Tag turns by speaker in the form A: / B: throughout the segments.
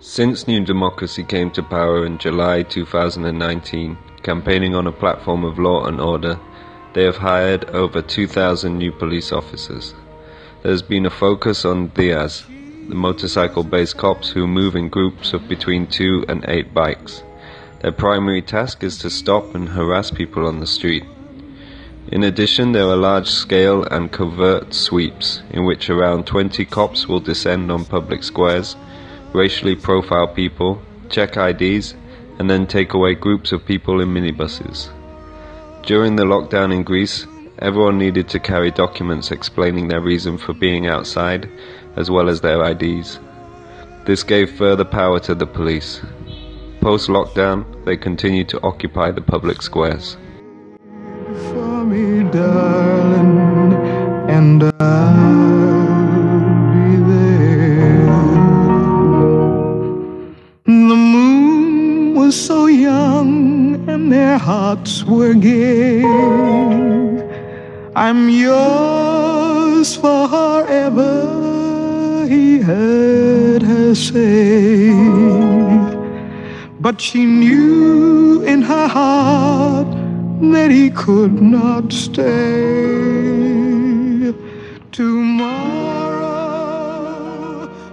A: Since New Democracy came to power in July 2019, campaigning on a platform of law and order, they have hired over 2,000 new police officers. There has been a focus on DIAS, the motorcycle based cops who move in groups of between two and eight bikes. Their primary task is to stop and harass people on the street. In addition, there are large scale and covert sweeps in which around 20 cops will descend on public squares, racially profile people, check IDs, and then take away groups of people in minibuses. During the lockdown in Greece, everyone needed to carry documents explaining their reason for being outside, as well as their IDs. This gave further power to the police. Post lockdown, they continued to occupy the public squares.
B: me, darling, and be there. The moon was so young, and their hearts were gay. I'm yours forever, heard her say. But she knew in her heart that he could not stay. Tomorrow,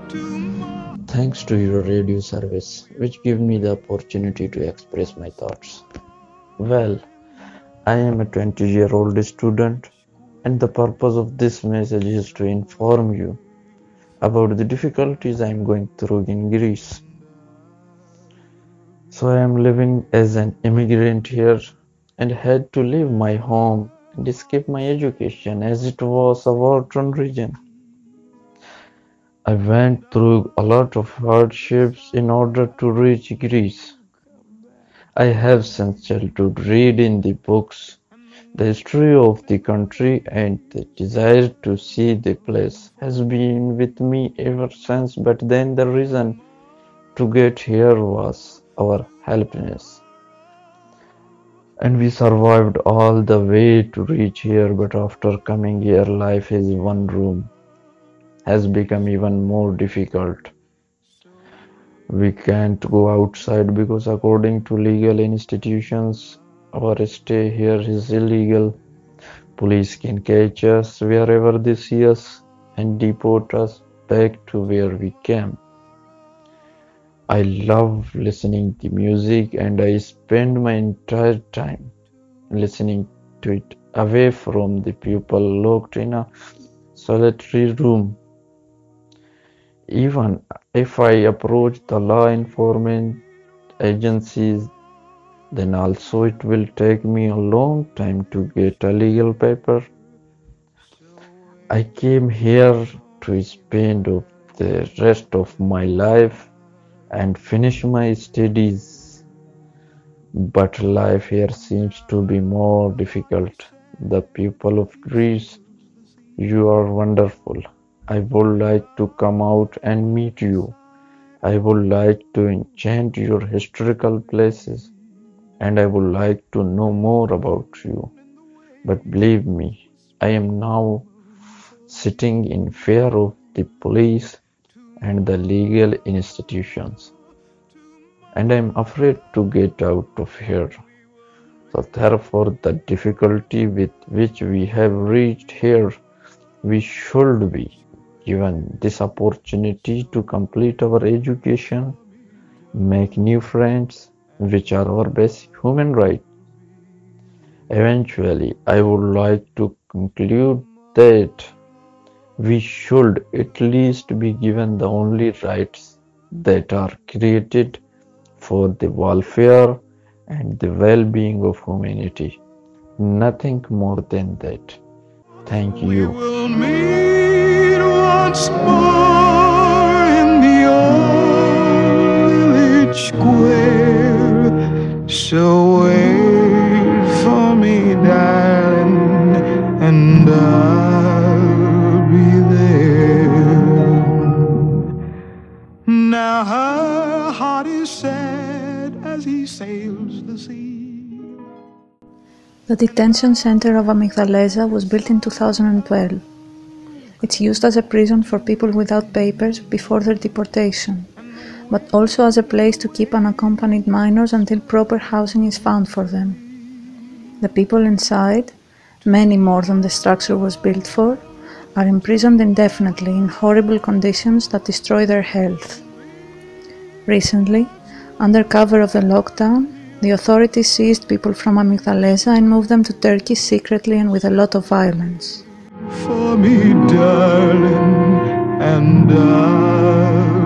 B: tomorrow.
C: Thanks to your radio service, which gave me the opportunity to express my thoughts. Well, I am a 20 year old student, and the purpose of this message is to inform you about the difficulties I am going through in Greece. So, I am living as an immigrant here and had to leave my home and escape my education as it was a war torn region. I went through a lot of hardships in order to reach Greece. I have since childhood read in the books the history of the country and the desire to see the place has been with me ever since but then the reason to get here was our helplessness and we survived all the way to reach here but after coming here life is one room. Has become even more difficult. We can't go outside because according to legal institutions our stay here is illegal police can catch us wherever they see us and deport us back to where we came I love listening to music and I spend my entire time listening to it away from the people locked in a solitary room. Even if I approach the law enforcement agencies, then also it will take me a long time to get a legal paper. I came here to spend the rest of my life and finish my studies. But life here seems to be more difficult. The people of Greece, you are wonderful. I would like to come out and meet you. I would like to enchant your historical places and I would like to know more about you. But believe me, I am now sitting in fear of the police and the legal institutions. And I'm afraid to get out of here. So, therefore, the difficulty with which we have reached here, we should be given this opportunity to complete our education, make new friends, which are our basic human rights. Eventually, I would like to conclude that we should at least be given the only rights that are created for the welfare and the well being of humanity. Nothing more than that. Thank
B: We
C: you.
B: will meet once more in the old square. So wait for me, darling, and I'll be there. Now her heart is sad as he sails the sea.
D: The detention center of Amygdaleza was built in 2012. It's used as a prison for people without papers before their deportation, but also as a place to keep unaccompanied minors until proper housing is found for them. The people inside, many more than the structure was built for, are imprisoned indefinitely in horrible conditions that destroy their health. Recently, under cover of the lockdown, the authorities seized people from Amygdaleza and moved them to Turkey secretly and with a lot of violence.
B: For me, darling, and I.